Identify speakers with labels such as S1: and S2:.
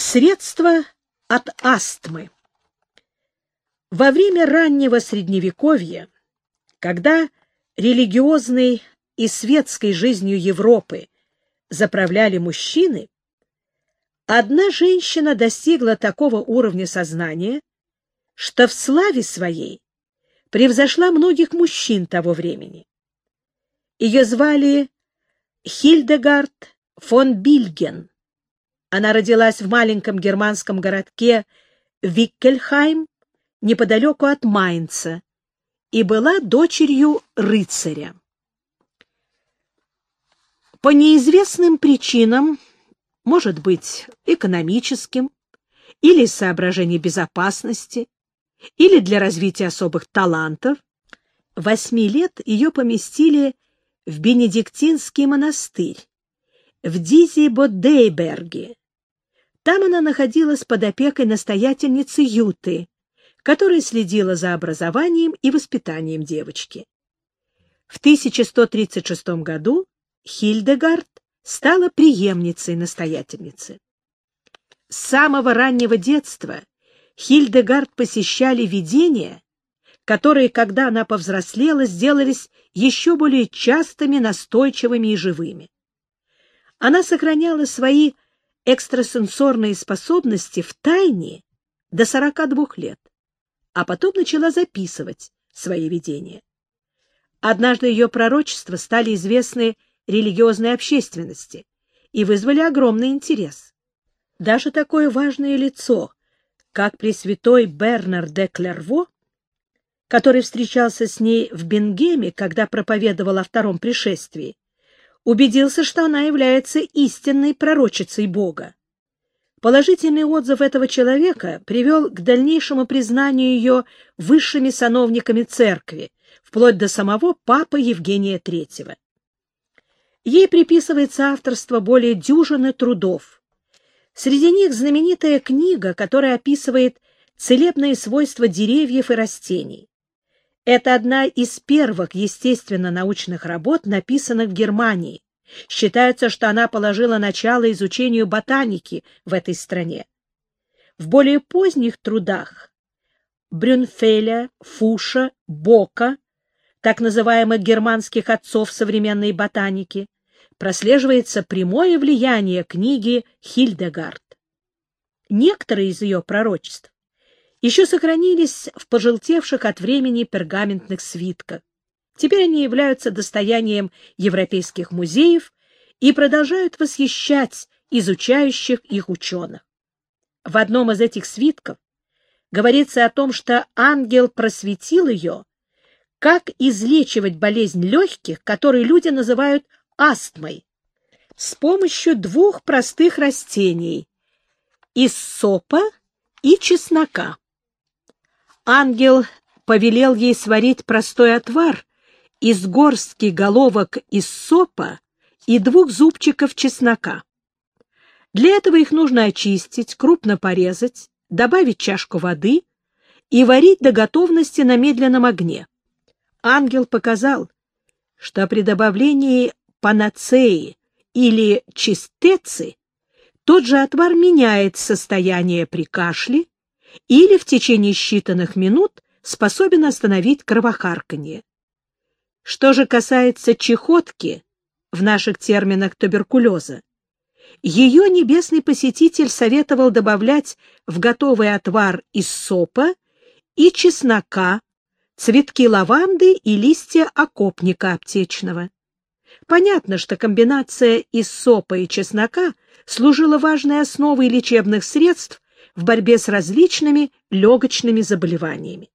S1: Средства от астмы. Во время раннего Средневековья, когда религиозной и светской жизнью Европы заправляли мужчины, одна женщина достигла такого уровня сознания, что в славе своей превзошла многих мужчин того времени. Ее звали Хильдегард фон Бильген. Она родилась в маленьком германском городке Виккельхайм, неподалеку от Майнца, и была дочерью рыцаря. По неизвестным причинам, может быть, экономическим, или из соображений безопасности, или для развития особых талантов, восьми лет ее поместили в Бенедиктинский монастырь в Дизи-Боддейберге, там она находилась под опекой настоятельницы Юты, которая следила за образованием и воспитанием девочки. В 1136 году Хильдегард стала преемницей настоятельницы. С самого раннего детства Хильдегард посещали видения, которые, когда она повзрослела, сделались еще более частыми, настойчивыми и живыми. Она сохраняла свои экстрасенсорные способности в тайне до 42 лет, а потом начала записывать свои видения. Однажды ее пророчества стали известны религиозной общественности и вызвали огромный интерес. Даже такое важное лицо, как Пресвятой Бернар де Клерво, который встречался с ней в Бенгеме, когда проповедовал о втором пришествии, убедился, что она является истинной пророчицей Бога. Положительный отзыв этого человека привел к дальнейшему признанию ее высшими сановниками церкви, вплоть до самого папы Евгения III. Ей приписывается авторство более дюжины трудов. Среди них знаменитая книга, которая описывает целебные свойства деревьев и растений. Это одна из первых естественно-научных работ, написанных в Германии. Считается, что она положила начало изучению ботаники в этой стране. В более поздних трудах Брюнфеля, Фуша, Бока, так называемых германских отцов современной ботаники, прослеживается прямое влияние книги Хильдегард. Некоторые из ее пророчеств еще сохранились в пожелтевших от времени пергаментных свитках. Теперь они являются достоянием европейских музеев и продолжают восхищать изучающих их ученых. В одном из этих свитков говорится о том, что ангел просветил ее, как излечивать болезнь легких, которую люди называют астмой, с помощью двух простых растений – иссопа и чеснока ангел повелел ей сварить простой отвар из горстки головок из сопа и двух зубчиков чеснока. Для этого их нужно очистить, крупно порезать, добавить чашку воды и варить до готовности на медленном огне. Ангел показал, что при добавлении панацеи или чистецы тот же отвар меняет состояние при кашле или в течение считанных минут способен остановить кровохарканье. Что же касается чехотки, в наших терминах туберкулеза, ее небесный посетитель советовал добавлять в готовый отвар из сопа и чеснока, цветки лаванды и листья окопника аптечного. Понятно, что комбинация из сопа и чеснока служила важной основой лечебных средств в борьбе с различными легочными заболеваниями.